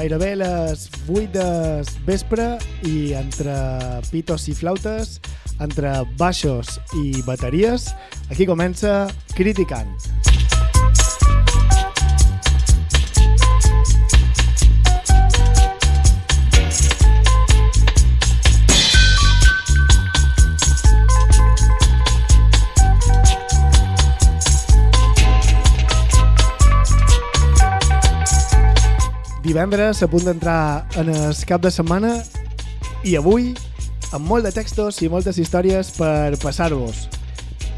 gairebé les 8 de vespre i entre pitos i flautes, entre baixos i bateries, aquí comença Criticant. Divendres a punt d'entrar en el cap de setmana i avui amb molt de textos i moltes històries per passar-vos.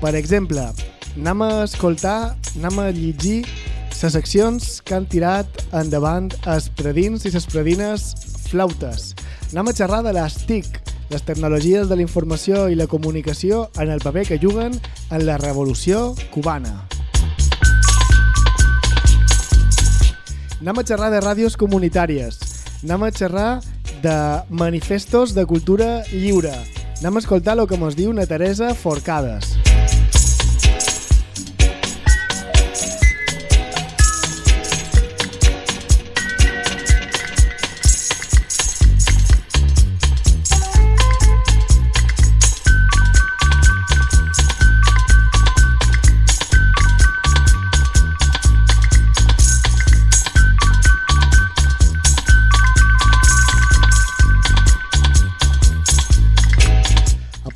Per exemple, anem a escoltar, anem a llegir les seccions que han tirat endavant els predins i les predines flautes. Anem a xerrar de les TIC, les tecnologies de la informació i la comunicació en el paper que juguen en la revolució cubana. Anem a xerrar de ràdios comunitàries. Anem a xerrar de manifestos de cultura lliure. Anem a escoltar el que ens diu una Teresa Forcades.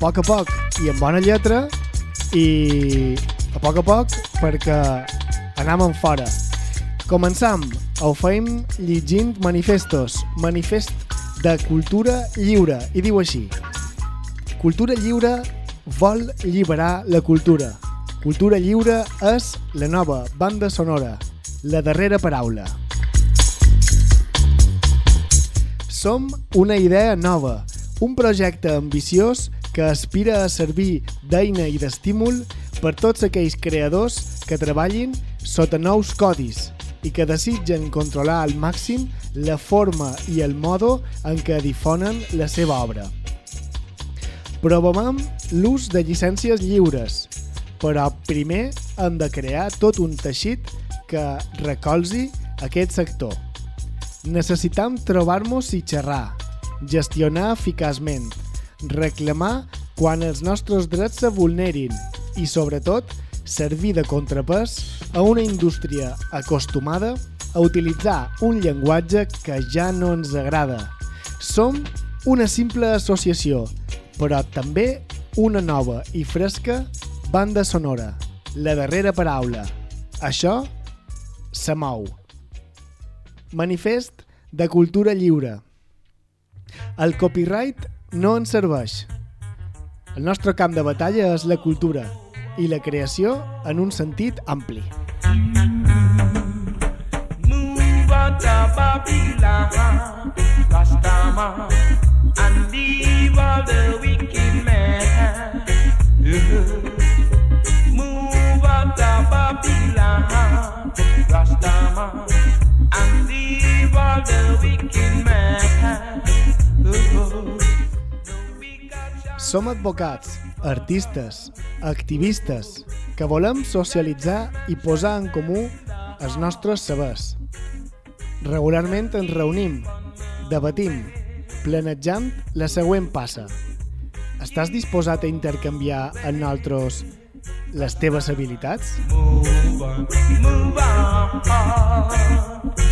Poc a poc i amb bona lletra i a poc a poc perquè anam en fora. Començam, ho feim llegint manifestos, manifest de cultura lliure, i diu així. Cultura lliure vol alliberar la cultura. Cultura lliure és la nova banda sonora, la darrera paraula. Som una idea nova, un projecte ambiciós que aspira a servir d'eina i d'estímul per tots aquells creadors que treballin sota nous codis i que desitgen controlar al màxim la forma i el modo en què difonen la seva obra. Provem l'ús de llicències lliures, però primer hem de crear tot un teixit que recolzi aquest sector. Necessitam trobar-nos i xerrar, gestionar eficaçment, reclamar quan els nostres drets se vulnerin i, sobretot, servir de contrapès a una indústria acostumada a utilitzar un llenguatge que ja no ens agrada. Som una simple associació, però també una nova i fresca banda sonora, la darrera paraula. Això se mou. Manifest de cultura lliure. El copyright no ens serveix. El nostre camp de batalla és la cultura i la creació en un sentit ampli. And leave the wicked men. Move out of Babylon, Rastama, and the wicked. Som advocats, artistes, activistes, que volem socialitzar i posar en comú els nostres sabers. Regularment ens reunim, debatim, planejant la següent passa. Estàs disposat a intercanviar amb nosaltres les teves habilitats? Move on, move on,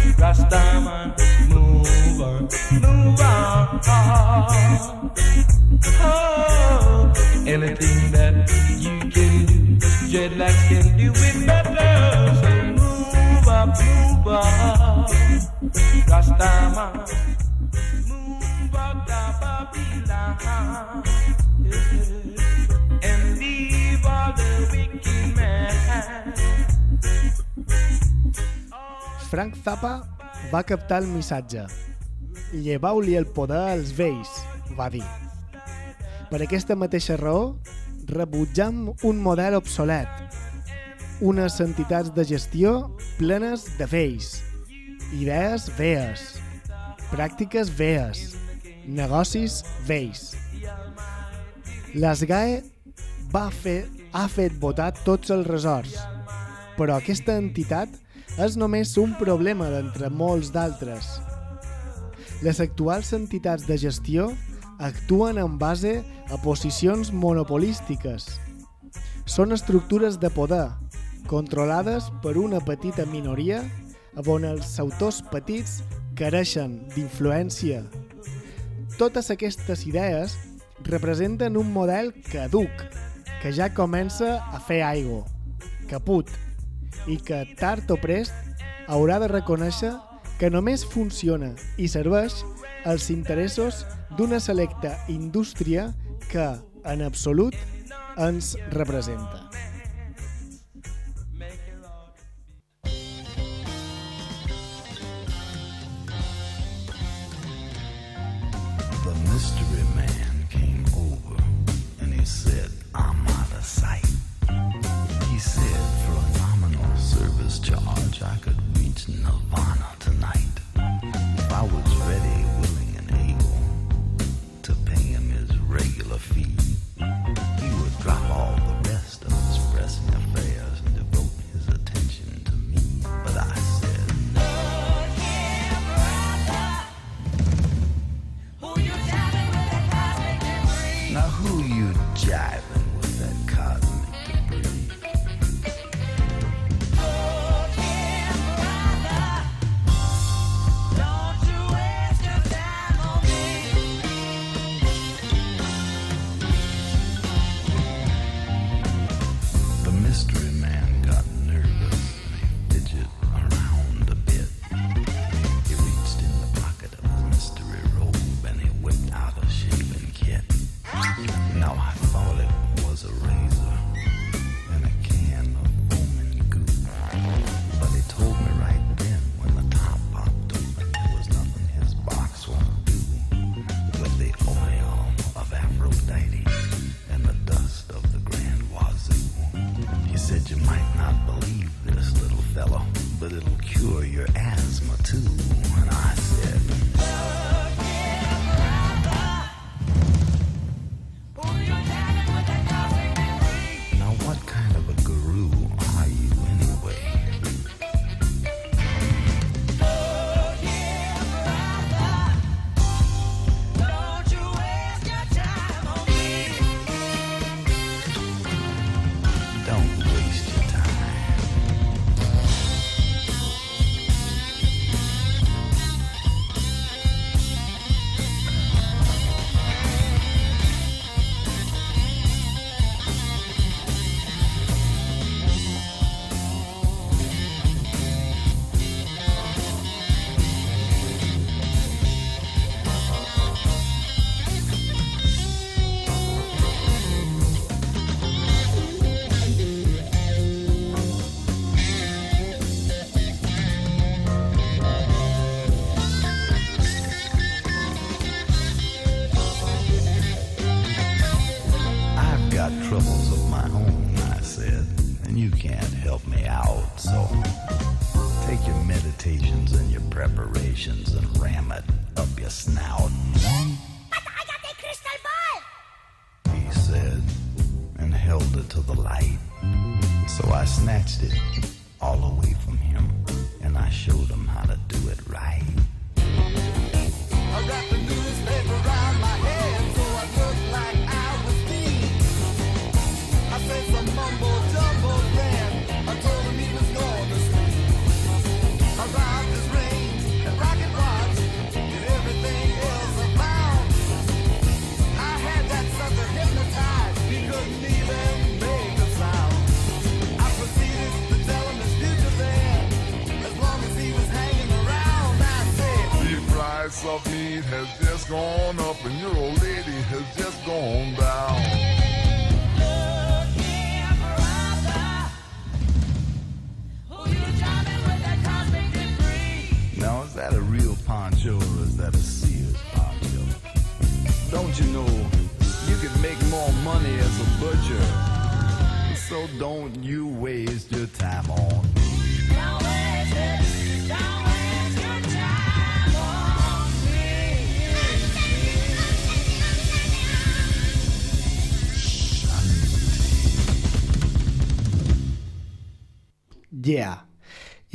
Frank Zappa va captar el missatge. Llevau-li el poder als vells, va dir. Per aquesta mateixa raó, rebutjam un model obsolet, unes entitats de gestió plenes de vells, idees vees, pràctiques vees, negocis vells. L'ESGAE va fer, ha fet votar tots els resorts, però aquesta entitat és només un problema d'entre molts d'altres. Les actuals entitats de gestió actuen en base a posicions monopolístiques. Són estructures de poder, controlades per una petita minoria on els autors petits careixen d'influència totes aquestes idees representen un model caduc, que ja comença a fer aigua, caput, i que tard o prest haurà de reconèixer que només funciona i serveix als interessos d'una selecta indústria que, en absolut, ens representa. mystery man came over and he said, I'm out of sight. He said, for a nominal service charge, I could reach Nirvana tonight. If I was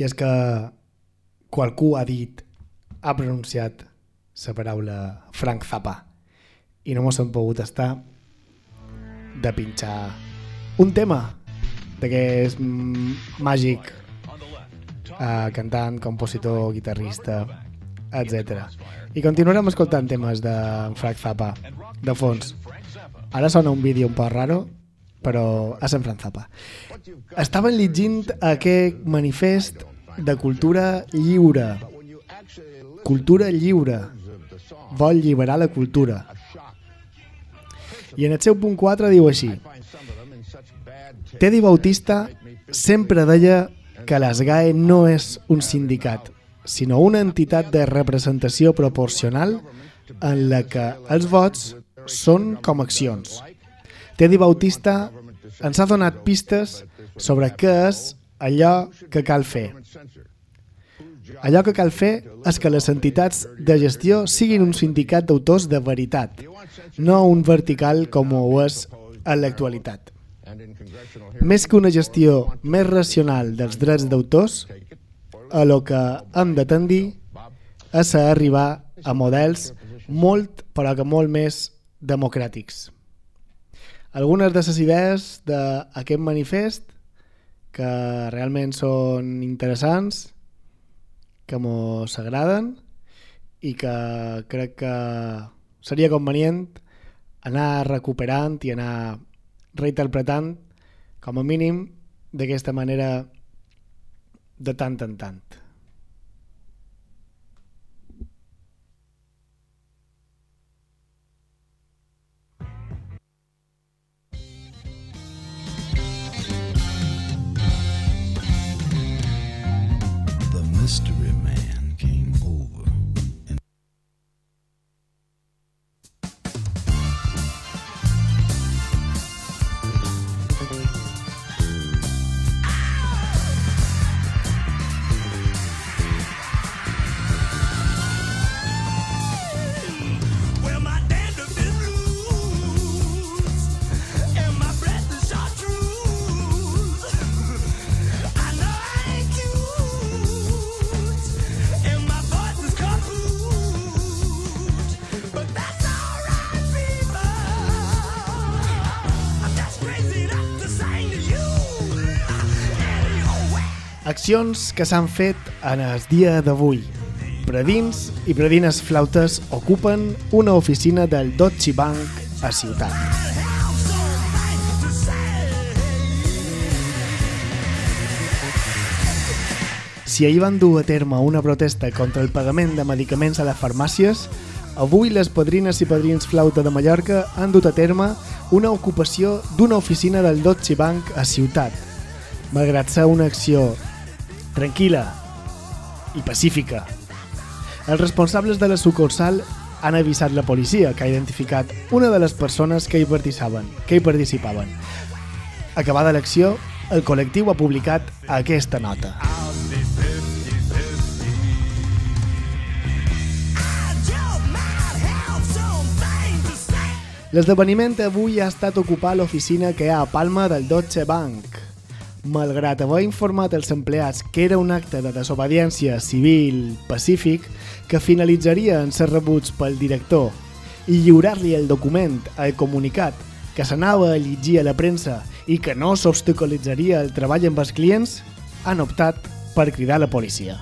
i és que qualcú ha dit, ha pronunciat la paraula Frank Zappa i no mos hem pogut estar de pinxar un tema d'aquest màgic uh, cantant, compositor, guitarrista, etc. I continuarem escoltant temes de Frank Zappa, de fons. Ara sona un vídeo un poc raro, però a Sant Frank Zappa. Estaven llegint aquest manifest de cultura lliure. Cultura lliure. Vol lliberar la cultura. I en el seu punt 4 diu així Teddy Bautista sempre deia que l'ESGAE no és un sindicat, sinó una entitat de representació proporcional en la que els vots són com accions. Teddy Bautista ens ha donat pistes sobre què és allò que cal fer. Allò que cal fer és que les entitats de gestió siguin un sindicat d'autors de veritat, no un vertical com ho és en l'actualitat. Més que una gestió més racional dels drets d'autors, a lo que hem de tendir és a arribar a models molt, però que molt més democràtics. Algunes de les idees d'aquest manifest que realment són interessants, que mos agraden i que crec que seria convenient anar recuperant i anar reinterpretant com a mínim d'aquesta manera de tant en tant. The Accions que s'han fet en el dia d'avui. Predins i predines flautes ocupen una oficina del Deutsche Bank a Ciutat. Si ahir van dur a terme una protesta contra el pagament de medicaments a les farmàcies, avui les padrines i padrins flauta de Mallorca han dut a terme una ocupació d'una oficina del Deutsche Bank a Ciutat. Malgrat ser una acció tranquil·la i pacífica, els responsables de la sucursal han avisat la policia, que ha identificat una de les persones que hi participaven. Que hi participaven. Acabada l'acció, el col·lectiu ha publicat aquesta nota. L'esdeveniment avui ha estat ocupar l'oficina que hi ha a Palma del Deutsche Bank. Malgrat haver informat els empleats que era un acte de desobediència civil pacífic que finalitzaria en ser rebuts pel director i lliurar-li el document, el comunicat, que s'anava a llegir a la premsa i que no s'obstaculitzaria el treball amb els clients, han optat per cridar la policia.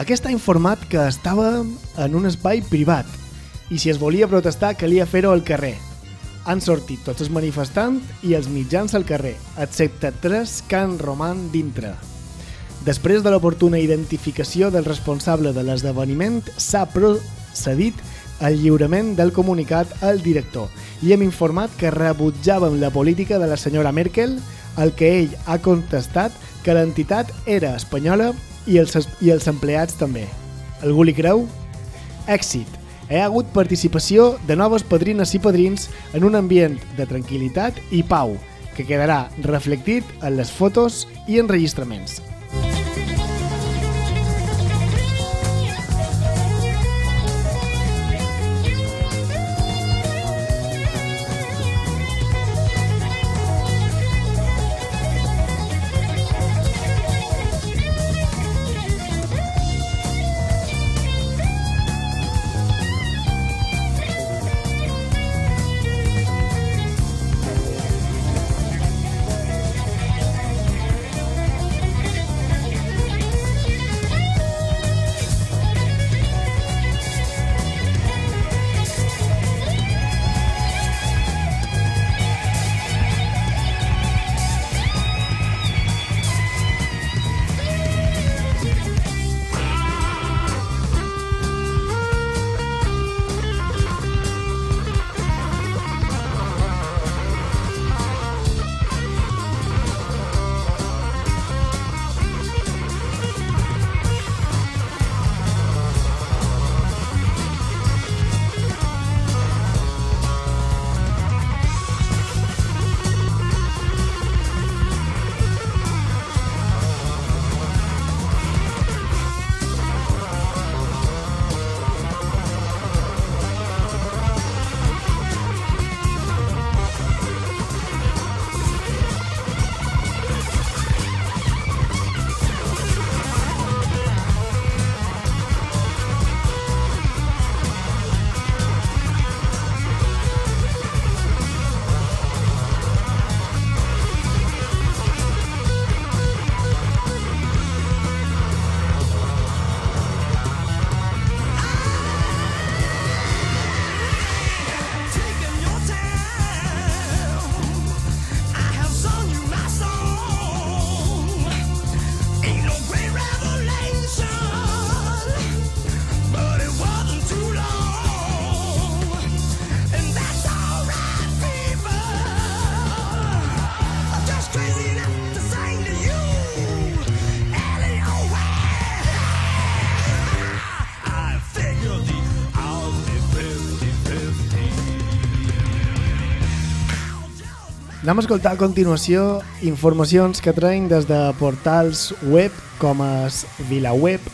Aquest ha informat que estava en un espai privat i si es volia protestar calia fer-ho al carrer. Han sortit tots els manifestants i els mitjans al carrer, excepte tres que han roman dintre. Després de l'oportuna identificació del responsable de l'esdeveniment, s'ha procedit al lliurament del comunicat al director i hem informat que rebutjàvem la política de la senyora Merkel, al que ell ha contestat que l'entitat era espanyola i els, i els empleats també. Algú li creu? Èxit. Hi ha hagut participació de noves padrines i padrins en un ambient de tranquil·litat i pau, que quedarà reflectit en les fotos i enregistraments. Anem a escoltar a continuació informacions que traiem des de portals web com es VilaWeb,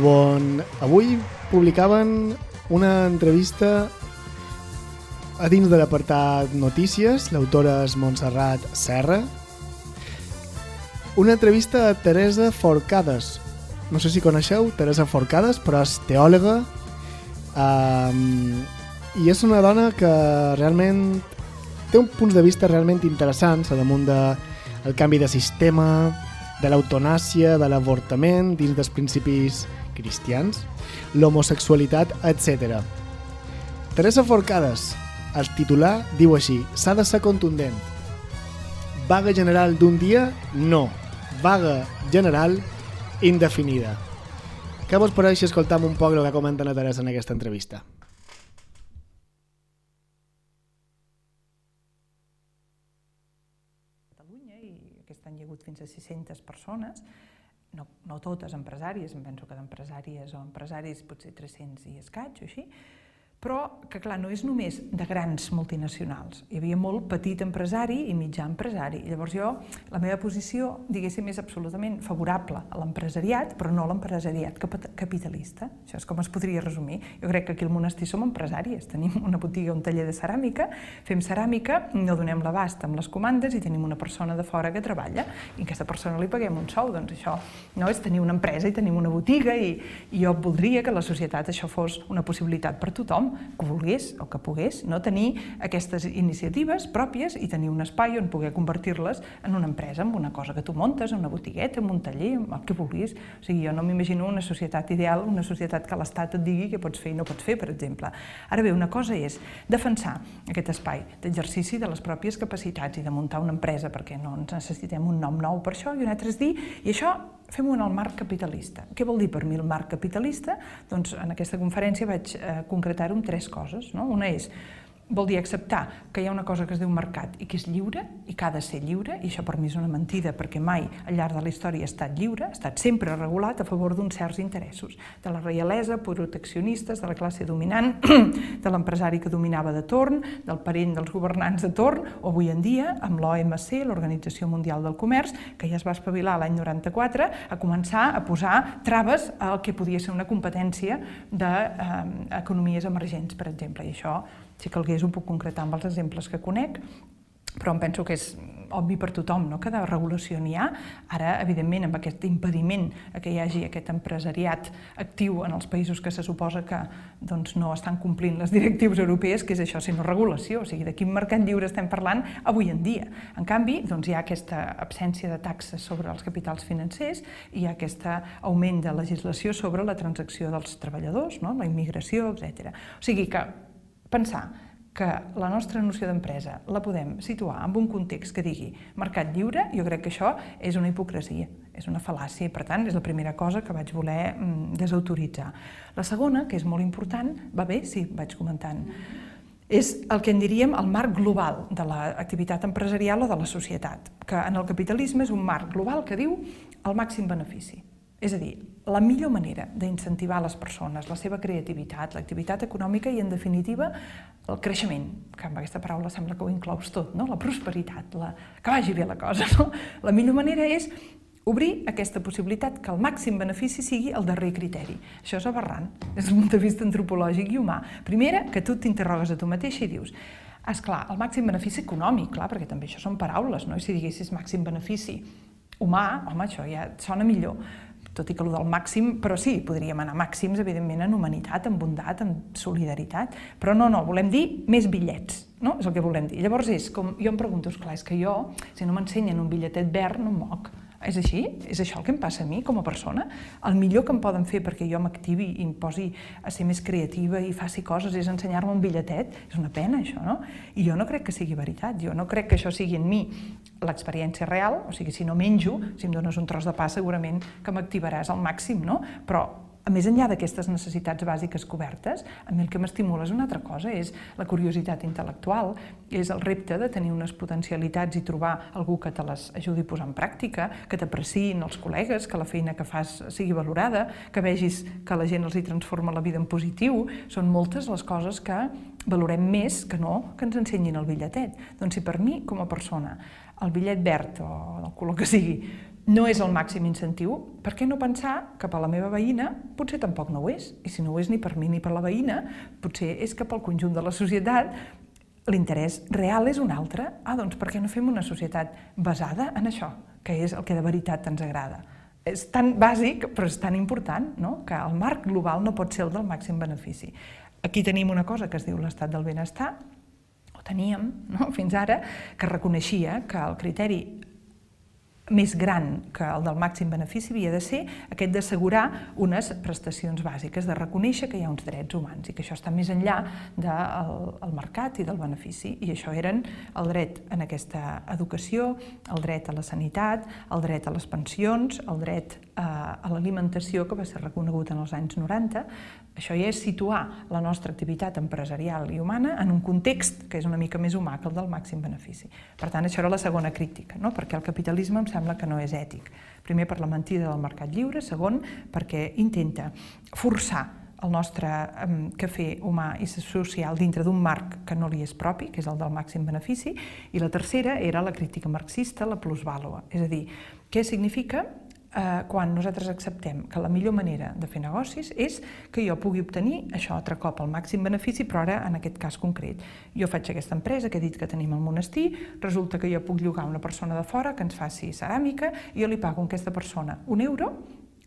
on avui publicaven una entrevista a dins de l'apartat Notícies, l'autora és Montserrat Serra, una entrevista a Teresa Forcades. No sé si coneixeu Teresa Forcades, però és teòloga um, i és una dona que realment té un punts de vista realment interessants a damunt de el canvi de sistema, de l'eutanàsia, de l'avortament dins dels principis cristians, l'homosexualitat, etc. Teresa Forcades, el titular diu així, s'ha de ser contundent. Vaga general d'un dia? No. Vaga general indefinida. Què vos pareix si escoltam un poc el que comenta la Teresa en aquesta entrevista? Catalunya i hagut fins a 600 persones, no, no totes empresàries, em penso que d'empresàries o empresaris potser 300 i escaig o així, però que clar, no és només de grans multinacionals. Hi havia molt petit empresari i mitjà empresari. Llavors jo, la meva posició, diguéssim, és absolutament favorable a l'empresariat, però no a l'empresariat capitalista. Això és com es podria resumir. Jo crec que aquí al monestir som empresàries. Tenim una botiga, un taller de ceràmica, fem ceràmica, no donem l'abast amb les comandes i tenim una persona de fora que treballa i a aquesta persona li paguem un sou. Doncs això no és tenir una empresa i tenim una botiga i, i jo voldria que la societat això fos una possibilitat per tothom que volgués o que pogués no tenir aquestes iniciatives pròpies i tenir un espai on poder convertir-les en una empresa, en una cosa que tu montes, en una botigueta, en un taller, en el que vulguis. O sigui, jo no m'imagino una societat ideal, una societat que l'Estat et digui què pots fer i no pots fer, per exemple. Ara bé, una cosa és defensar aquest espai d'exercici de les pròpies capacitats i de muntar una empresa, perquè no ens necessitem un nom nou per això, i un altre és dir, i això fem-ho en el marc capitalista. Què vol dir per mi el marc capitalista? Doncs en aquesta conferència vaig eh, concretar-ho en tres coses. No? Una és vol dir acceptar que hi ha una cosa que es diu mercat i que és lliure i que ha de ser lliure, i això per mi és una mentida perquè mai al llarg de la història ha estat lliure, ha estat sempre regulat a favor d'uns certs interessos, de la reialesa, proteccionistes, de la classe dominant, de l'empresari que dominava de torn, del parent dels governants de torn, o avui en dia amb l'OMC, l'Organització Mundial del Comerç, que ja es va espavilar l'any 94 a començar a posar traves al que podia ser una competència d'economies eh, emergents, per exemple, i això si calgués ho puc concretar amb els exemples que conec, però em penso que és obvi per tothom no? que de regulació n'hi ha. Ara, evidentment, amb aquest impediment que hi hagi aquest empresariat actiu en els països que se suposa que doncs, no estan complint les directius europees, que és això, sinó regulació. O sigui, de quin mercat lliure estem parlant avui en dia. En canvi, doncs, hi ha aquesta absència de taxes sobre els capitals financers, hi ha aquest augment de legislació sobre la transacció dels treballadors, no? la immigració, etc. O sigui que pensar que la nostra noció d'empresa la podem situar en un context que digui mercat lliure, jo crec que això és una hipocresia, és una fal·làcia i per tant és la primera cosa que vaig voler mm, desautoritzar. La segona, que és molt important, va bé? Sí, vaig comentant. És el que en diríem el marc global de l'activitat empresarial o de la societat, que en el capitalisme és un marc global que diu el màxim benefici. És a dir, la millor manera d'incentivar les persones, la seva creativitat, l'activitat econòmica i, en definitiva, el creixement, que amb aquesta paraula sembla que ho inclous tot, no? la prosperitat, la... que vagi bé la cosa. No? La millor manera és obrir aquesta possibilitat que el màxim benefici sigui el darrer criteri. Això és aberrant, des d'un punt de vista antropològic i humà. Primera, que tu t'interrogues a tu mateixa i dius és clar, el màxim benefici econòmic, clar, perquè també això són paraules, no? I si diguessis màxim benefici humà, home, això ja sona millor tot i que el del màxim, però sí, podríem anar màxims, evidentment, en humanitat, en bondat, en solidaritat, però no, no, volem dir més bitllets, no? És el que volem dir. Llavors és com, jo em pregunto, esclar, és que jo, si no m'ensenyen un bitlletet verd, no em moc. És així? És això el que em passa a mi com a persona? El millor que em poden fer perquè jo m'activi i em posi a ser més creativa i faci coses és ensenyar-me un bitlletet? És una pena, això, no? I jo no crec que sigui veritat. Jo no crec que això sigui en mi l'experiència real, o sigui, si no menjo, si em dones un tros de pa, segurament que m'activaràs al màxim, no? Però més enllà d'aquestes necessitats bàsiques cobertes, a mi el que m'estimula és una altra cosa, és la curiositat intel·lectual, és el repte de tenir unes potencialitats i trobar algú que te les ajudi a posar en pràctica, que t'apreciïn els col·legues, que la feina que fas sigui valorada, que vegis que la gent els hi transforma la vida en positiu. Són moltes les coses que valorem més que no que ens ensenyin el bitlletet. Doncs si per mi, com a persona, el bitllet verd o el color que sigui, no és el màxim incentiu, per què no pensar que per la meva veïna potser tampoc no ho és? I si no ho és ni per mi ni per la veïna, potser és que pel conjunt de la societat l'interès real és un altre. Ah, doncs per què no fem una societat basada en això, que és el que de veritat ens agrada? És tan bàsic, però és tan important, no? que el marc global no pot ser el del màxim benefici. Aquí tenim una cosa que es diu l'estat del benestar, o teníem no? fins ara, que reconeixia que el criteri més gran que el del màxim benefici havia de ser aquest d'assegurar unes prestacions bàsiques, de reconèixer que hi ha uns drets humans i que això està més enllà del el mercat i del benefici. I això eren el dret en aquesta educació, el dret a la sanitat, el dret a les pensions, el dret a, a l'alimentació, que va ser reconegut en els anys 90. Això ja és situar la nostra activitat empresarial i humana en un context que és una mica més humà que el del màxim benefici. Per tant, això era la segona crítica, no? perquè el capitalisme em sembla que no és ètic. Primer, per la mentida del mercat lliure, segon, perquè intenta forçar el nostre um, cafè humà i social dintre d'un marc que no li és propi, que és el del màxim benefici, i la tercera era la crítica marxista, la plusvàlua. És a dir, què significa eh, quan nosaltres acceptem que la millor manera de fer negocis és que jo pugui obtenir això altre cop el màxim benefici, però ara en aquest cas concret. Jo faig aquesta empresa que he dit que tenim al monestir, resulta que jo puc llogar una persona de fora que ens faci ceràmica, i jo li pago a aquesta persona un euro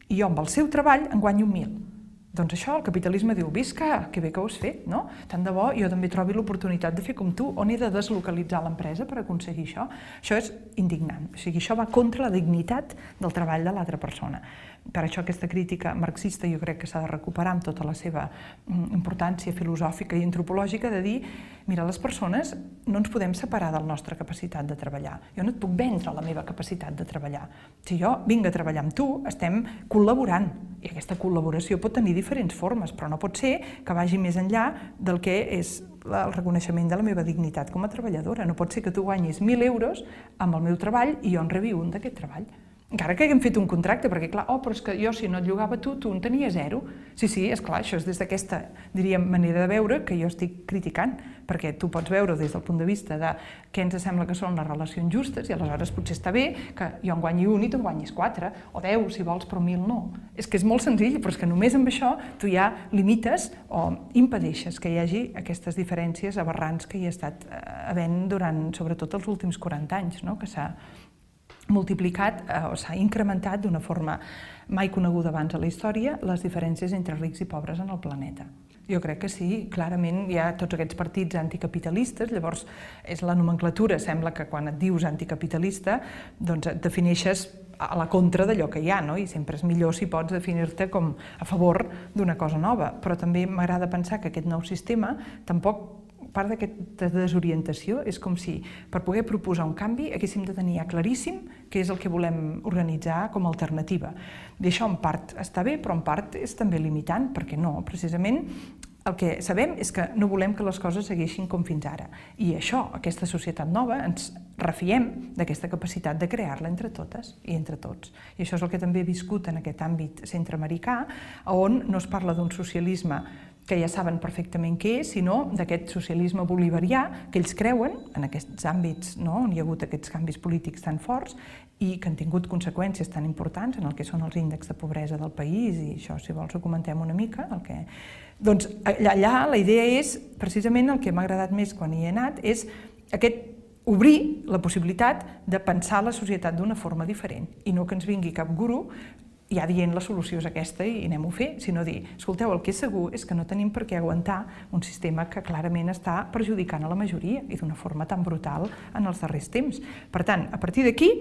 i jo amb el seu treball en guanyo un mil. Doncs això, el capitalisme diu, visca, que bé que ho has fet, no? Tant de bo jo també trobi l'oportunitat de fer com tu, on he de deslocalitzar l'empresa per aconseguir això. Això és indignant, o sigui, això va contra la dignitat del treball de l'altra persona. Per això aquesta crítica marxista jo crec que s'ha de recuperar amb tota la seva mm, importància filosòfica i antropològica de dir, mira, les persones no ens podem separar de la nostra capacitat de treballar. Jo no et puc vendre la meva capacitat de treballar. Si jo vinc a treballar amb tu, estem col·laborant i aquesta col·laboració pot tenir diferents formes, però no pot ser que vagi més enllà del que és el reconeixement de la meva dignitat com a treballadora. No pot ser que tu guanyis 1.000 euros amb el meu treball i jo en rebi un d'aquest treball encara que haguem fet un contracte, perquè clar, oh, però és que jo si no et llogava tu, tu en tenia zero. Sí, sí, és clar, això és des d'aquesta, diríem, manera de veure que jo estic criticant, perquè tu pots veure des del punt de vista de què ens sembla que són les relacions justes i aleshores potser està bé que jo en guanyi un i tu en guanyis quatre, o deu, si vols, però mil no. És que és molt senzill, però és que només amb això tu ja limites o impedeixes que hi hagi aquestes diferències aberrants que hi ha estat eh, havent durant, sobretot, els últims 40 anys, no? que s'ha multiplicat eh, o s'ha incrementat d'una forma mai coneguda abans a la història les diferències entre rics i pobres en el planeta. Jo crec que sí, clarament hi ha tots aquests partits anticapitalistes, llavors és la nomenclatura, sembla que quan et dius anticapitalista doncs et defineixes a la contra d'allò que hi ha, no? i sempre és millor si pots definir-te com a favor d'una cosa nova, però també m'agrada pensar que aquest nou sistema tampoc part d'aquesta desorientació és com si per poder proposar un canvi haguéssim de tenir ja claríssim què és el que volem organitzar com a alternativa. I això en part està bé, però en part és també limitant, perquè no, precisament el que sabem és que no volem que les coses segueixin com fins ara. I això, aquesta societat nova, ens refiem d'aquesta capacitat de crear-la entre totes i entre tots. I això és el que també he viscut en aquest àmbit centreamericà, on no es parla d'un socialisme que ja saben perfectament què és, sinó d'aquest socialisme bolivarià que ells creuen en aquests àmbits no, on hi ha hagut aquests canvis polítics tan forts i que han tingut conseqüències tan importants en el que són els índexs de pobresa del país i això, si vols, ho comentem una mica. El que... Doncs allà la idea és, precisament el que m'ha agradat més quan hi he anat, és aquest obrir la possibilitat de pensar la societat d'una forma diferent i no que ens vingui cap guru ja dient la solució és aquesta i anem-ho a fer, sinó dir, escolteu, el que és segur és que no tenim per què aguantar un sistema que clarament està perjudicant a la majoria i d'una forma tan brutal en els darrers temps. Per tant, a partir d'aquí,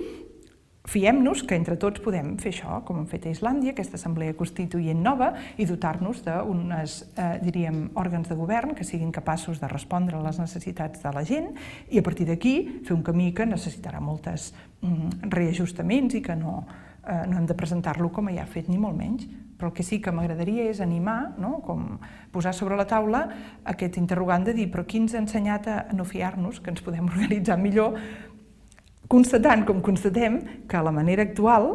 fiem-nos que entre tots podem fer això, com hem fet a Islàndia, aquesta assemblea constituent nova, i dotar-nos d'uns, eh, diríem, òrgans de govern que siguin capaços de respondre a les necessitats de la gent i a partir d'aquí fer un camí que necessitarà moltes mm, reajustaments i que no, eh, no hem de presentar-lo com a ja fet, ni molt menys, Però el que sí que m'agradaria és animar, no? com posar sobre la taula aquest interrogant de dir però qui ens ha ensenyat a no fiar-nos, que ens podem organitzar millor, constatant, com constatem, que la manera actual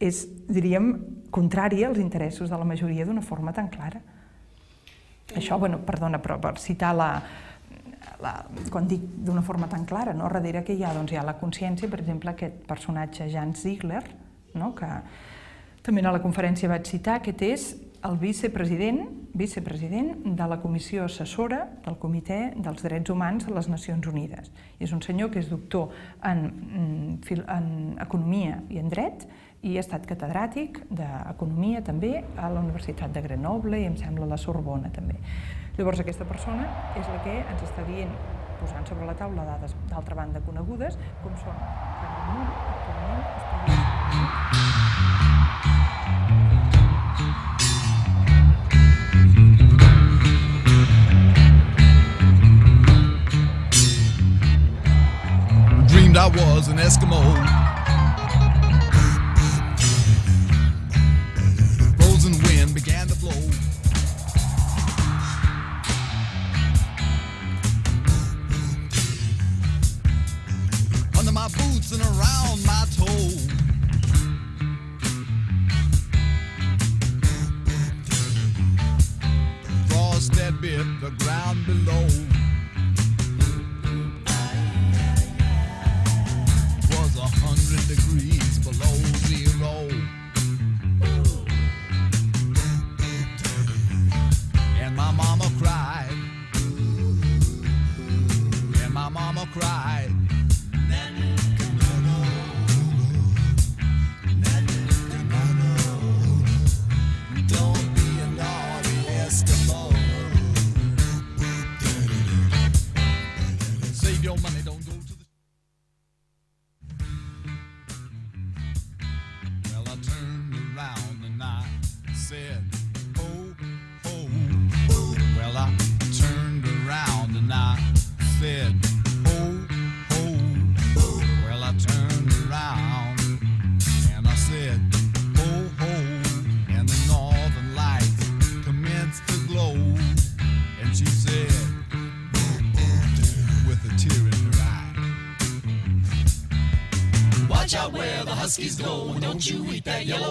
és, diríem, contrària als interessos de la majoria d'una forma tan clara. Això, bueno, perdona, però per citar la, la, quan dic d'una forma tan clara, no? darrere que hi ha, doncs, hi ha la consciència, per exemple, aquest personatge Jan Ziegler, no? que també a la conferència vaig citar, aquest és el vicepresident, vicepresident de la Comissió Assessora del Comitè dels Drets Humans de les Nacions Unides. I és un senyor que és doctor en, mm, en Economia i en Dret i ha estat catedràtic d'Economia també a la Universitat de Grenoble i em sembla la Sorbona també. Llavors aquesta persona és la que ens està dient, posant sobre la taula dades d'altra banda conegudes, com són que en el món Dreamed I was an Eskimo. And around my toe. That bit the ground below.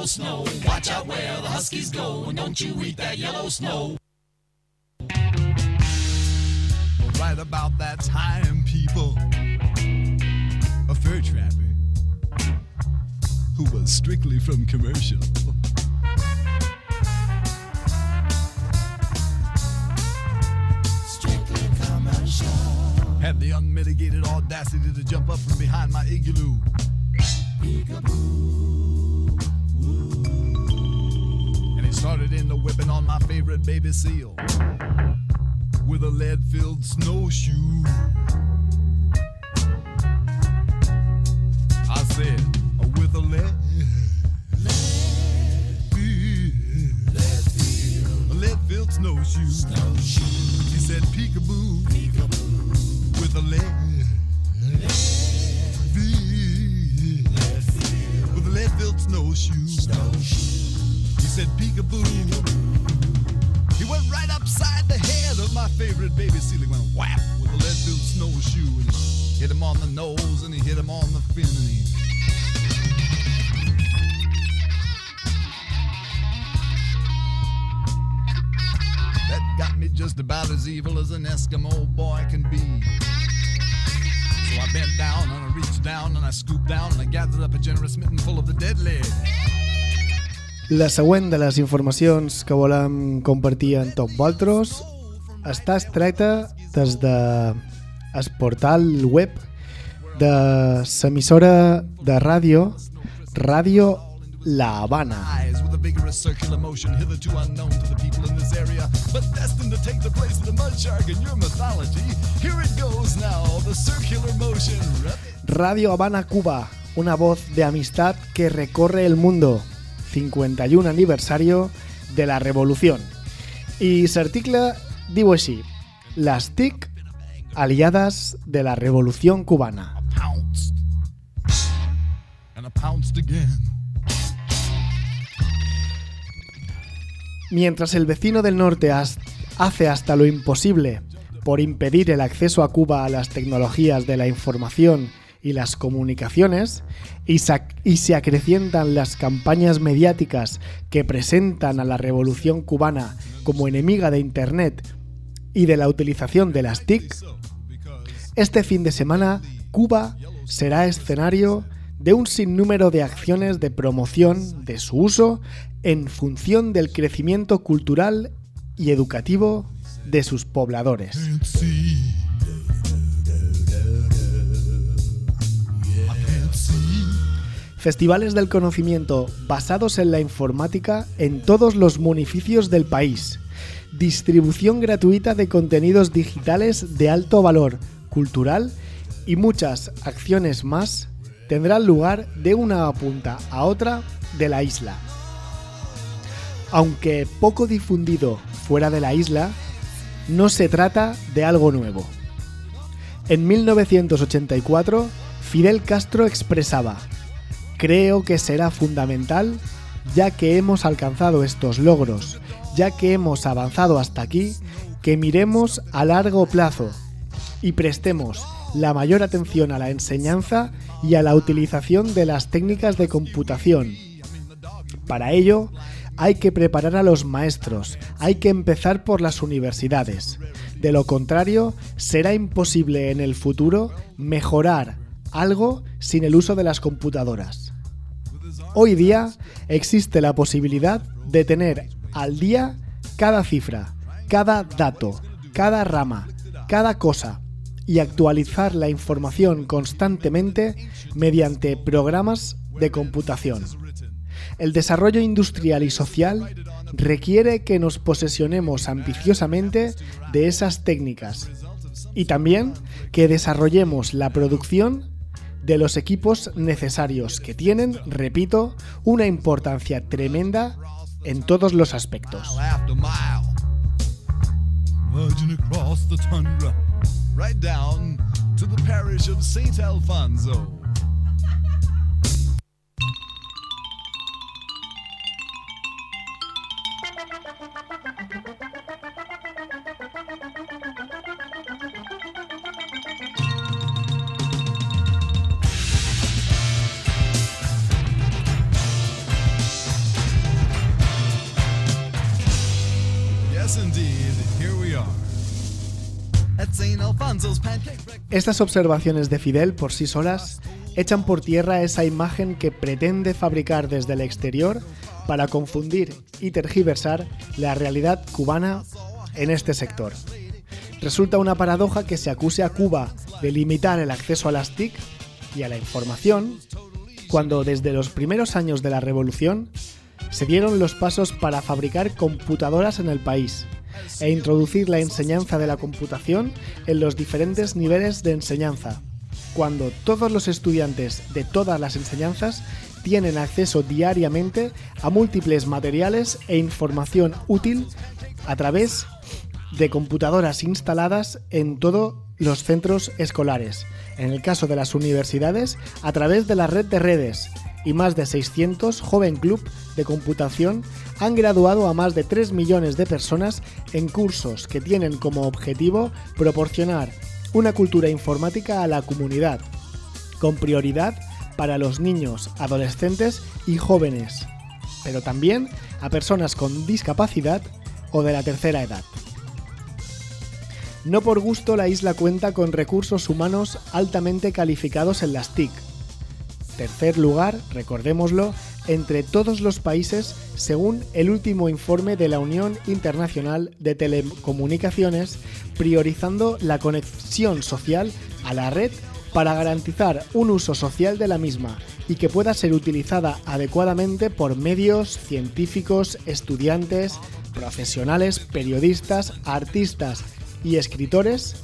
Snow. Watch out where the huskies go, and don't you eat that yellow snow. Seal with a lead filled snowshoe. I said, with a lead. A lead filled snowshoe. He said, peekaboo. With a lead. With a lead filled snowshoe. He said, peekaboo. He went right upside the head of my favorite baby seal. He went whap with a lead filled snowshoe. And he hit him on the nose and he hit him on the fin and he. That got me just about as evil as an Eskimo boy can be. So I bent down and I reached down and I scooped down and I gathered up a generous mitten full of the deadly. La següent de les informacions que volem compartir en Top Voltros està estreta des de el portal web de l'emissora de ràdio Ràdio La Habana. eyes with a vigorous circular motion hitherto unknown to the people in this area, but destined to take the place of the mud shark in your mythology. Here it goes now, the circular motion. Radio Habana Cuba, una voz de amistad que recorre el mundo. 51 aniversario de la revolución. I l'article diu així, les TIC aliades de la revolució cubana. Mientras el vecino del norte hace hasta lo imposible por impedir el acceso a Cuba a las tecnologías de la información y las comunicaciones, y, se acrecientan las campañas mediáticas que presentan a la revolución cubana como enemiga de Internet y de la utilización de las TIC, este fin de semana Cuba será escenario de un sinnúmero de acciones de promoción de su uso en función del crecimiento cultural y educativo de sus pobladores. Festivales del conocimiento basados en la informática en todos los municipios del país. Distribución gratuita de contenidos digitales de alto valor cultural y muchas acciones más tendrán lugar de una punta a otra de la isla. Aunque poco difundido fuera de la isla, no se trata de algo nuevo. En 1984, Fidel Castro expresaba, creo que será fundamental, ya que hemos alcanzado estos logros, ya que hemos avanzado hasta aquí, que miremos a largo plazo y prestemos la mayor atención a la enseñanza y a la utilización de las técnicas de computación. Para ello, hay que preparar a los maestros, hay que empezar por las universidades. De lo contrario, será imposible en el futuro mejorar algo sin el uso de las computadoras. Hoy día existe la posibilidad de tener al día cada cifra, cada dato, cada rama, cada cosa y actualizar la información constantemente mediante programas de computación. El desarrollo industrial y social requiere que nos posesionemos ambiciosamente de esas técnicas y también que desarrollemos la producción de los equipos necesarios que tienen, repito, una importancia tremenda en todos los aspectos. Estas observaciones de Fidel por sí solas echan por tierra esa imagen que pretende fabricar desde el exterior para confundir y tergiversar la realidad cubana en este sector. Resulta una paradoja que se acuse a Cuba de limitar el acceso a las TIC y a la información cuando desde los primeros años de la revolución se dieron los pasos para fabricar computadoras en el país e introducir la enseñanza de la computación en los diferentes niveles de enseñanza, cuando todos los estudiantes de todas las enseñanzas tienen acceso diariamente a múltiples materiales e información útil a través de computadoras instaladas en todos los centros escolares, en el caso de las universidades a través de la red de redes, y más de 600 Joven Club de Computación han graduado a más de 3 millones de personas en cursos que tienen como objetivo proporcionar una cultura informática a la comunidad, con prioridad para los niños, adolescentes y jóvenes, pero también a personas con discapacidad o de la tercera edad. No por gusto la isla cuenta con recursos humanos altamente calificados en las TIC. Tercer lugar, recordémoslo, entre todos los países según el último informe de la Unión Internacional de Telecomunicaciones, priorizando la conexión social a la red para garantizar un uso social de la misma y que pueda ser utilizada adecuadamente por medios, científicos, estudiantes, profesionales, periodistas, artistas y escritores,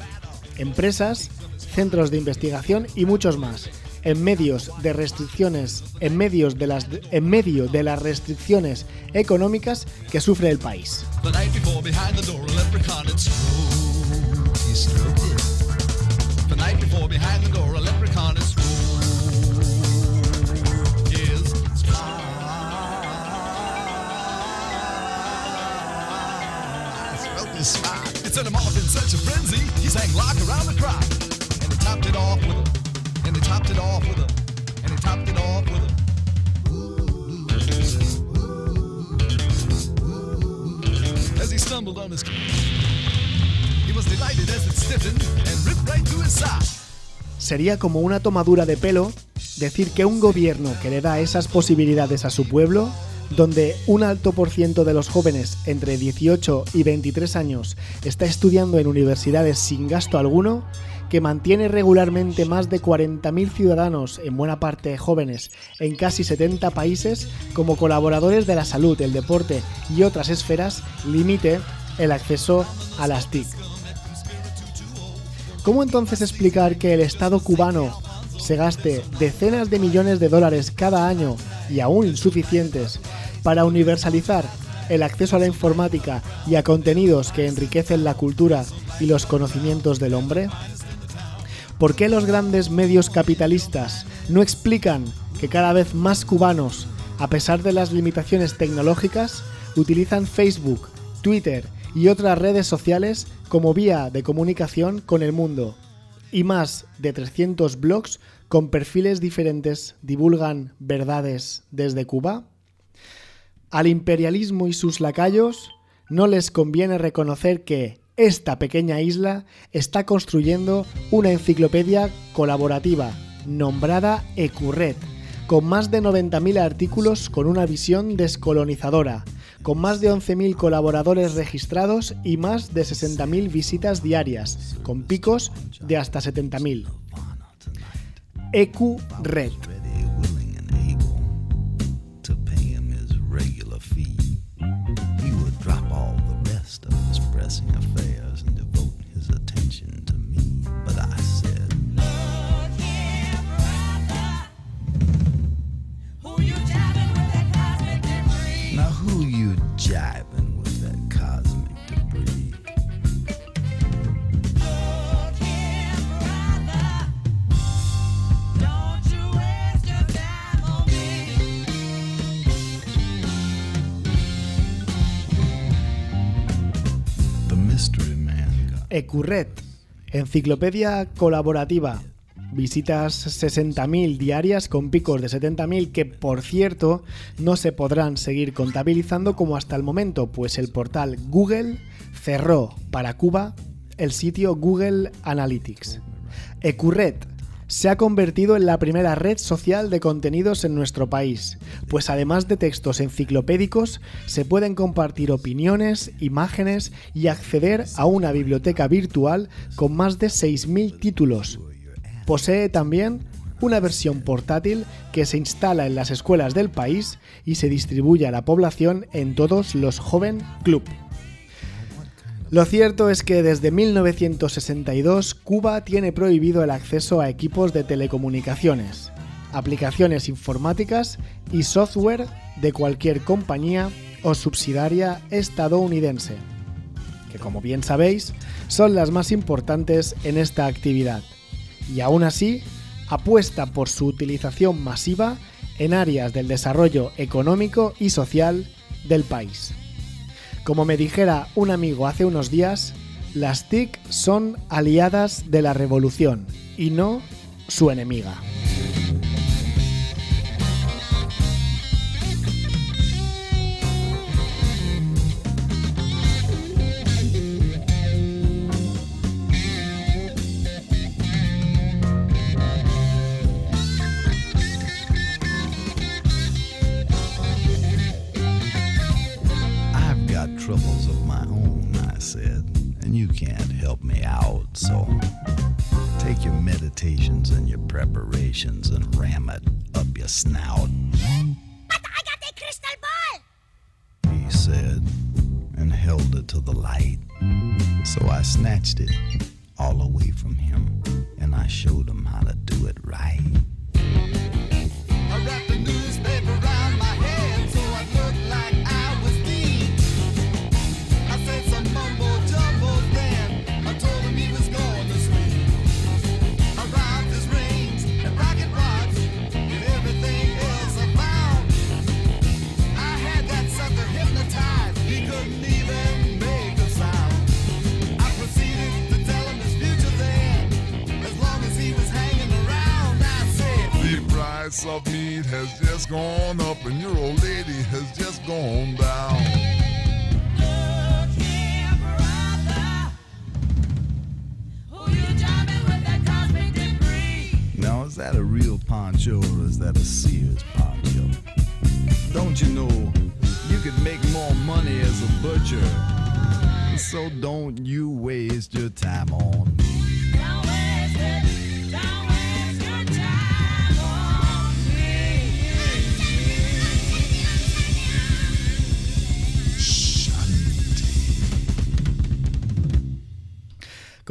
empresas, centros de investigación y muchos más. En medios de restricciones, en medios de las en medio de las restricciones económicas que sufre el país. The night before, behind the door, a leprechaun had stroked. He stroked it. The night before, behind the door, a leprechaun had stroked his stride. satisfied. It set him off in such a frenzy, he sang lock around the crowd. And he topped it off with a, and he topped it off with a, and he topped it off with a. As he stumbled on his he was delighted as it stiffened and ripped right his side. Sería como una tomadura de pelo decir que un gobierno que le da esas posibilidades a su pueblo, donde un alto por ciento de los jóvenes entre 18 y 23 años está estudiando en universidades sin gasto alguno, que mantiene regularmente más de 40.000 ciudadanos, en buena parte jóvenes, en casi 70 países como colaboradores de la salud, el deporte y otras esferas, limite el acceso a las TIC. ¿Cómo entonces explicar que el Estado cubano se gaste decenas de millones de dólares cada año y aún insuficientes para universalizar el acceso a la informática y a contenidos que enriquecen la cultura y los conocimientos del hombre? ¿Por qué los grandes medios capitalistas no explican que cada vez más cubanos, a pesar de las limitaciones tecnológicas, utilizan Facebook, Twitter y otras redes sociales como vía de comunicación con el mundo? Y más de 300 blogs con perfiles diferentes divulgan verdades desde Cuba? Al imperialismo y sus lacayos no les conviene reconocer que esta pequeña isla está construyendo una enciclopedia colaborativa nombrada Ecurret, con más de 90.000 artículos con una visión descolonizadora, con más de 11.000 colaboradores registrados y más de 60.000 visitas diarias, con picos de hasta 70.000. Ecurret. ready, Ecurret, enciclopedia colaborativa. Visitas 60.000 diarias con picos de 70.000 que, por cierto, no se podrán seguir contabilizando como hasta el momento, pues el portal Google cerró para Cuba el sitio Google Analytics. Ecurret se ha convertido en la primera red social de contenidos en nuestro país, pues además de textos enciclopédicos, se pueden compartir opiniones, imágenes y acceder a una biblioteca virtual con más de 6.000 títulos. Posee también una versión portátil que se instala en las escuelas del país y se distribuye a la población en todos los Joven Club. Lo cierto es que desde 1962 Cuba tiene prohibido el acceso a equipos de telecomunicaciones, aplicaciones informáticas y software de cualquier compañía o subsidiaria estadounidense, que como bien sabéis son las más importantes en esta actividad, y aún así apuesta por su utilización masiva en áreas del desarrollo económico y social del país. Como me dijera un amigo hace unos días, las TIC son aliadas de la revolución y no su enemiga.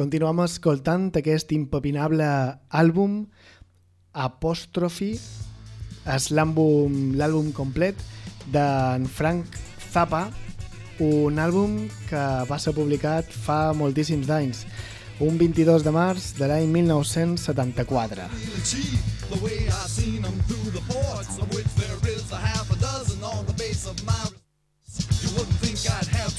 Continuem escoltant aquest impepinable àlbum Apòstrofi és l'àlbum complet d'en Frank Zappa un àlbum que va ser publicat fa moltíssims d'anys un 22 de març de l'any 1974 cheap the way I seen them through the ports, of which there is a half a dozen on the base of my. You wouldn't think I'd have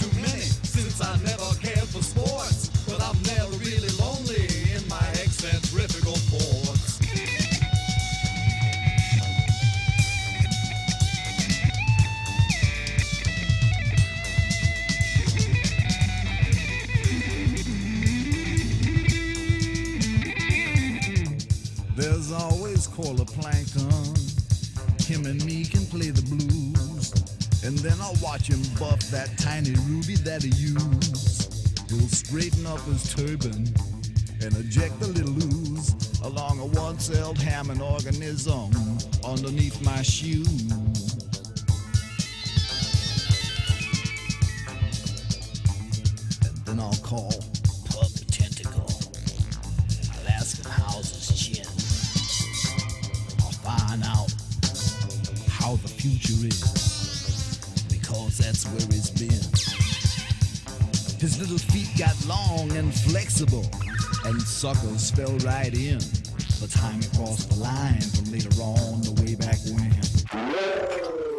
always call Cola Plankton. Him and me can play the blues. And then I'll watch him buff that tiny ruby that he used. He'll straighten up his turban and eject the little ooze along a one-celled Hammond organism underneath my shoe. And then I'll call find out how the future is, because that's where he's been. His little feet got long and flexible, and suckers fell right in. The time he crossed the line from later on, the way back when.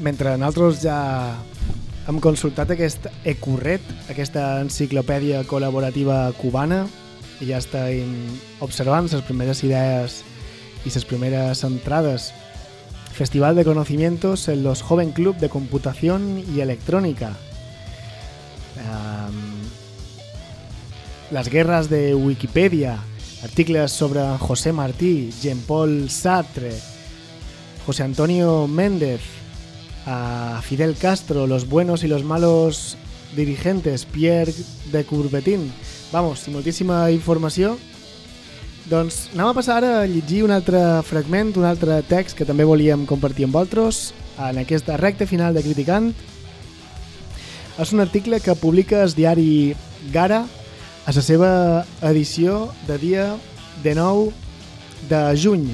Mentre nosaltres ja hem consultat aquest Ecurret, aquesta enciclopèdia col·laborativa cubana, i ja estem observant les primeres idees y sus primeras entradas. Festival de conocimientos en los Joven Club de Computación y Electrónica. Am, las guerras de Wikipedia. Artículos sobre José Martí, Jean-Paul Sartre, José Antonio Méndez, a Fidel Castro, los buenos y los malos dirigentes, Pierre de Coubertin. Vamos, i moltíssima informació doncs anem a passar ara a llegir un altre fragment, un altre text que també volíem compartir amb vosaltres en aquesta recta final de Criticant. És un article que publica el diari Gara a la seva edició de dia de 9 de juny.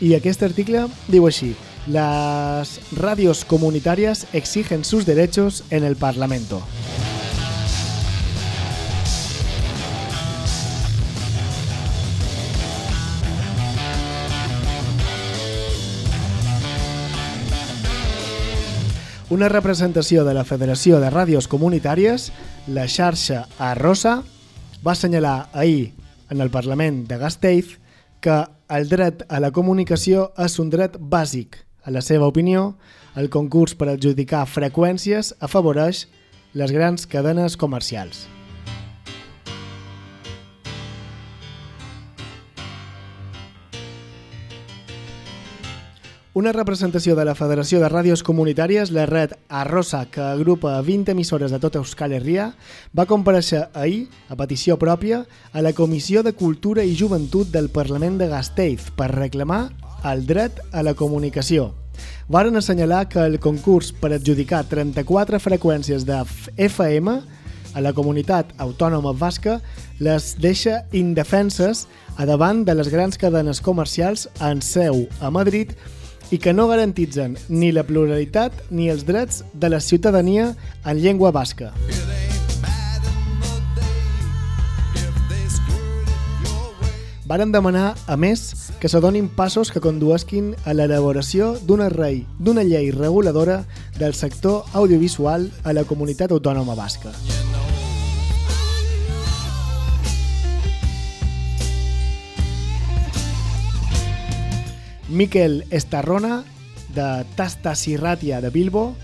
I aquest article diu així Las radios comunitarias exigen sus derechos en el Parlamento. Una representació de la Federació de Ràdios Comunitàries, la xarxa Arrosa, va assenyalar ahir en el Parlament de Gasteiz que el dret a la comunicació és un dret bàsic. A la seva opinió, el concurs per adjudicar freqüències afavoreix les grans cadenes comercials. Una representació de la Federació de Ràdios Comunitàries, la red Arrosa, que agrupa 20 emissores de tot Euskal Herria, va compareixer ahir, a petició pròpia, a la Comissió de Cultura i Joventut del Parlament de Gasteiz per reclamar el dret a la comunicació. Varen assenyalar que el concurs per adjudicar 34 freqüències de FM a la comunitat autònoma basca les deixa indefenses a davant de les grans cadenes comercials en seu a Madrid i que no garantitzen ni la pluralitat ni els drets de la ciutadania en llengua basca. Varen demanar, a més, que se donin passos que conduesquin a l'elaboració d'una rei d'una llei reguladora del sector audiovisual a la comunitat autònoma basca. Miquel Estarrona, de Tastas Irratia de Bilbo,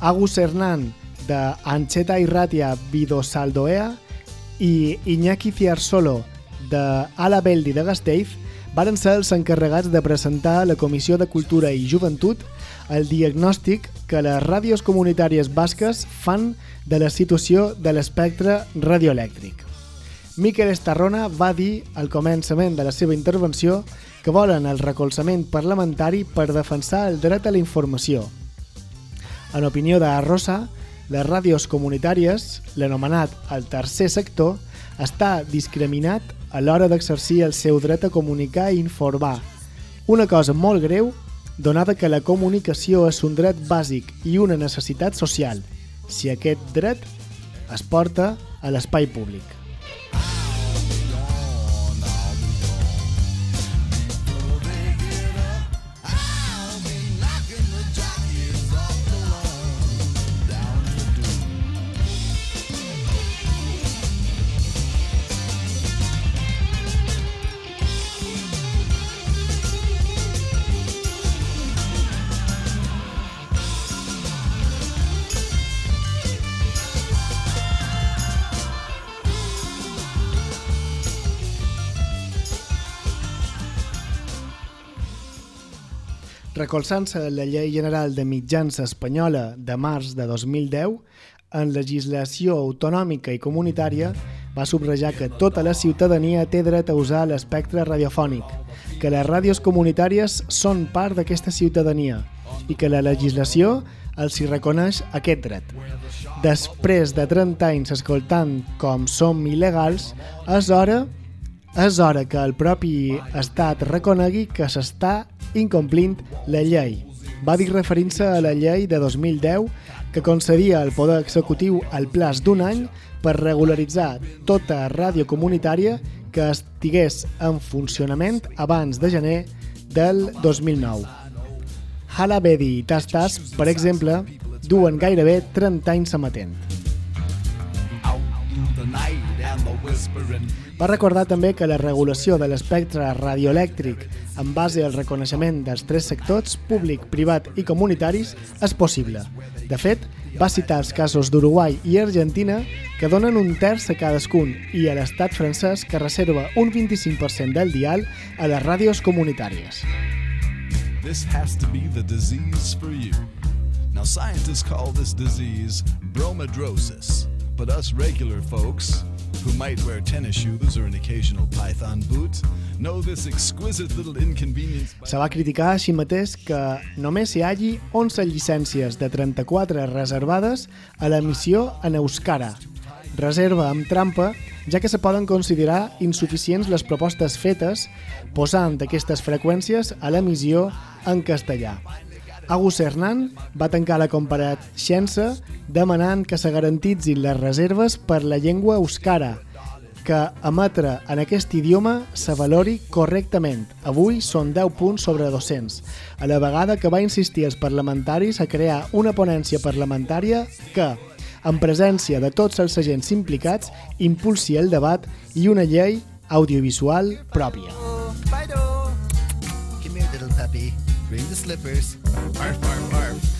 Agus Hernán, de Ancheta Irratia Vidosaldoea i Iñaki Ciarsolo, de Ala Beldi de Gasteiz, varen ser els encarregats de presentar a la Comissió de Cultura i Joventut el diagnòstic que les ràdios comunitàries basques fan de la situació de l'espectre radioelèctric. Miquel Estarrona va dir al començament de la seva intervenció que volen el recolzament parlamentari per defensar el dret a la informació. En opinió de Rosa, les ràdios comunitàries, l'anomenat el tercer sector, està discriminat a l'hora d'exercir el seu dret a comunicar i informar. Una cosa molt greu, donada que la comunicació és un dret bàsic i una necessitat social, si aquest dret es porta a l'espai públic. Recolzant-se la Llei General de Mitjans Espanyola de març de 2010, en legislació autonòmica i comunitària va subratllar que tota la ciutadania té dret a usar l'espectre radiofònic, que les ràdios comunitàries són part d'aquesta ciutadania i que la legislació els hi reconeix aquest dret. Després de 30 anys escoltant com som il·legals, és hora és hora que el propi estat reconegui que s'està incomplint la llei. Va dir referint-se a la llei de 2010 que concedia al Poder Executiu el plaç d'un any per regularitzar tota ràdio comunitària que estigués en funcionament abans de gener del 2009. Halabedi i Tastas, per exemple, duen gairebé 30 anys emetent. Out. Va recordar també que la regulació de l'espectre radioelèctric en base al reconeixement dels tres sectors, públic, privat i comunitaris, és possible. De fet, va citar els casos d'Uruguai i Argentina que donen un terç a cadascun i a l'estat francès que reserva un 25% del dial a les ràdios comunitàries. This has to be the disease for you. Now, scientists call this disease bromidrosis, but us regular folks, who might wear tennis shoes or an occasional python boot, know this exquisite little inconvenience. Se va criticar així mateix que només hi hagi 11 llicències de 34 reservades a l'emissió en euskara. Reserva amb trampa, ja que se poden considerar insuficients les propostes fetes posant aquestes freqüències a l'emissió en castellà. Agus Hernán va tancar la compareixença demanant que se garantitzin les reserves per la llengua euskara, que emetre en aquest idioma se valori correctament. Avui són 10 punts sobre 200, a la vegada que va insistir els parlamentaris a crear una ponència parlamentària que, en presència de tots els agents implicats, impulsi el debat i una llei audiovisual pròpia. slippers. Arf, arf, arf.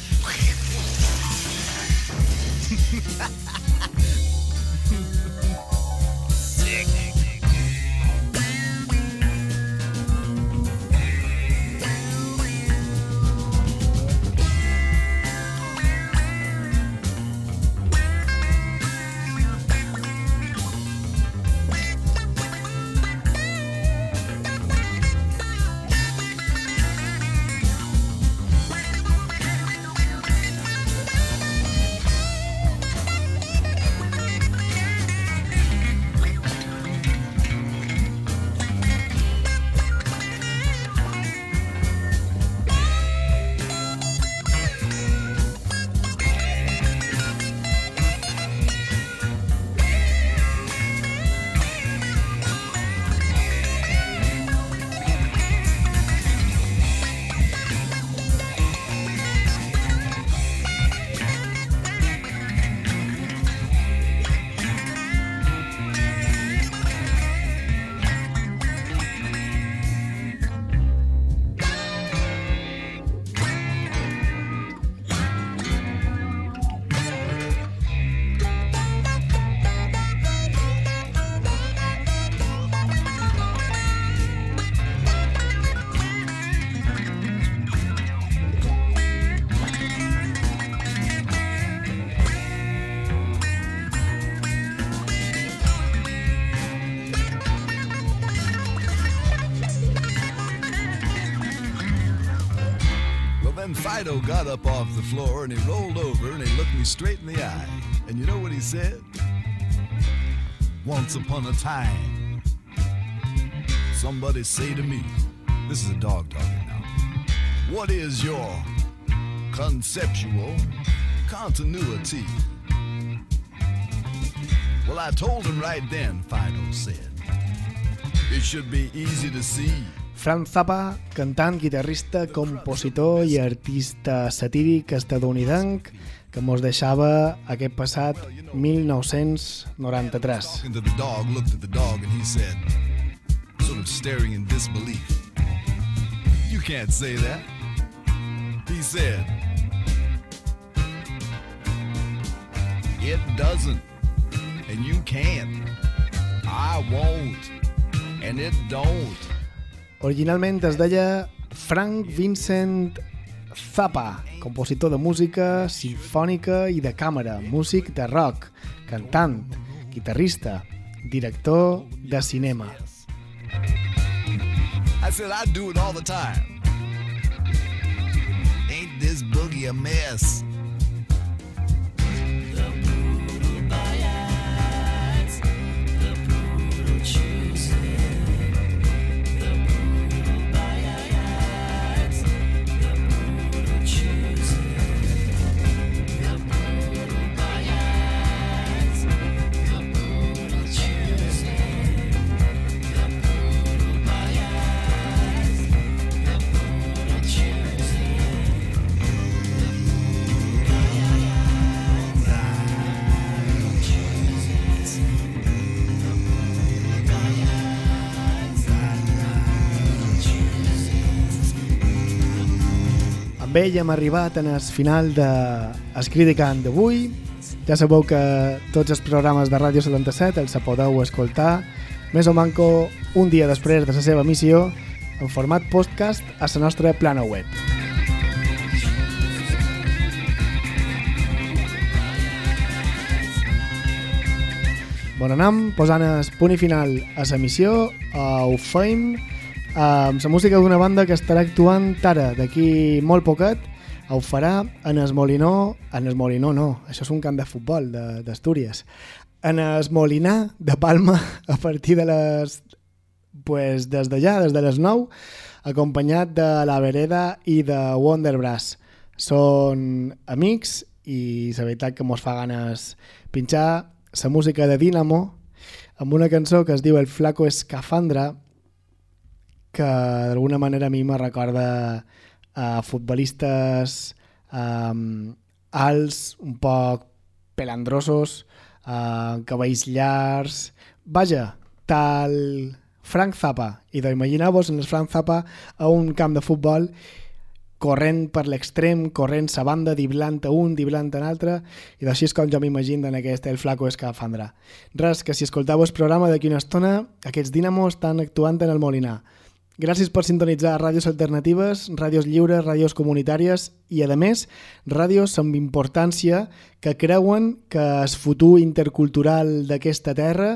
Then Fido got up off the floor and he rolled over and he looked me straight in the eye. And you know what he said? Once upon a time, somebody say to me, this is a dog talking now, what is your conceptual continuity? Well, I told him right then, Fido said, it should be easy to see. Frank Zappa, cantant, guitarrista, compositor i artista satíric estadounidenc que mos deixava aquest passat 1993. Talking to the dog, looked at the dog, and he said, sort of staring in disbelief, You can't say that. He said, It doesn't, and you can't. I won't, and it don't. Originalment es deia Frank Vincent Zappa, compositor de música sinfònica i de càmera, músic de rock, cantant, guitarrista, director de cinema. I said, I do it all the time. Ain't this boogie a mess? Amb ell hem arribat en el final de Escriticant d'avui. Ja sabeu que tots els programes de Ràdio 77 els podeu escoltar més o manco un dia després de la seva emissió en format podcast a la nostra plana web. Bon anam, posant el punt i final a l'emissió, ho feim amb la música d'una banda que estarà actuant ara, d'aquí molt poquet, ho farà en el Molinó, en el Molinó no, això és un camp de futbol de- d'Astúries, en el Molinar de Palma a partir de les pues, des d'allà, des de les 9, acompanyat de la Vereda i de Wonderbrass. Són amics i la veritat que mos fa ganes pinxar la música de Dynamo amb una cançó que es diu El flaco escafandra que d'alguna manera a mi me recorda a futbolistes um, alts, un poc pelandrosos, uh, cabells llargs... Vaja, tal Frank Zappa. I d'imaginar-vos en el Frank Zappa a un camp de futbol corrent per l'extrem, corrent sa banda, diblant a un, diblant a l'altre, i d'així és com jo m'imagino en aquest El Flaco Escafandra. Res, que si escoltàveu el programa d'aquí una estona, aquests dinamos estan actuant en el Molinar. Gràcies per sintonitzar ràdios alternatives, ràdios lliures, ràdios comunitàries i, a més, ràdios amb importància que creuen que el futur intercultural d'aquesta terra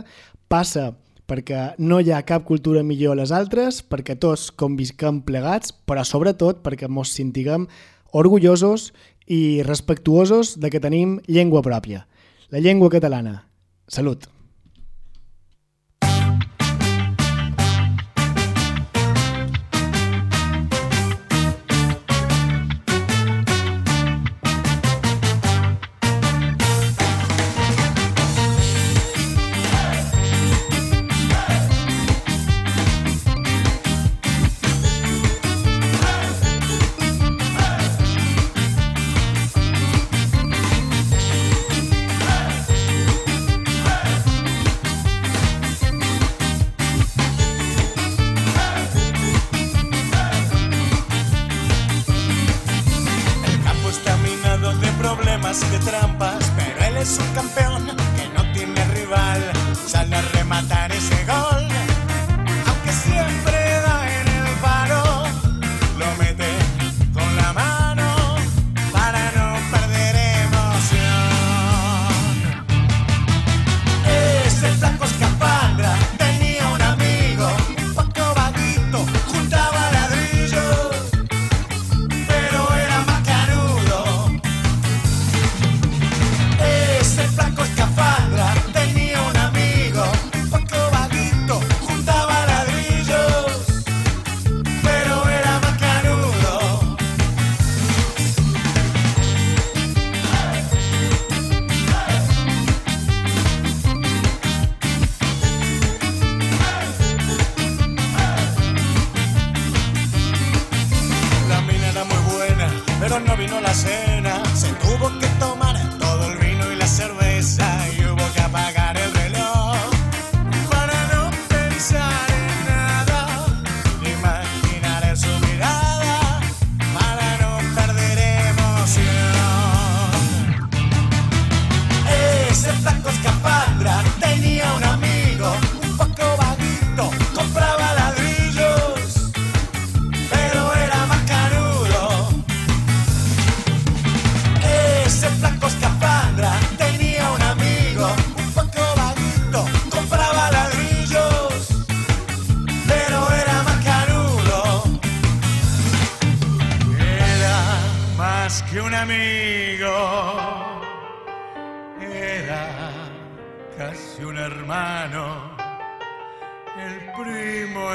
passa perquè no hi ha cap cultura millor a les altres, perquè tots convisquem plegats, però sobretot perquè ens sentiguem orgullosos i respectuosos de que tenim llengua pròpia, la llengua catalana. Salut!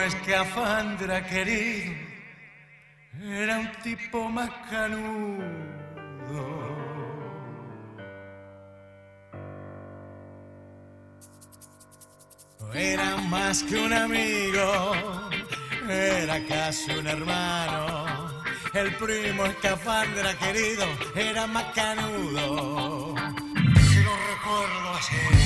Primo escafandra querido era un tipo macanudo. Era más que un amigo, era casi un hermano. El primo escafandra querido era macanudo. Si lo recuerdo así.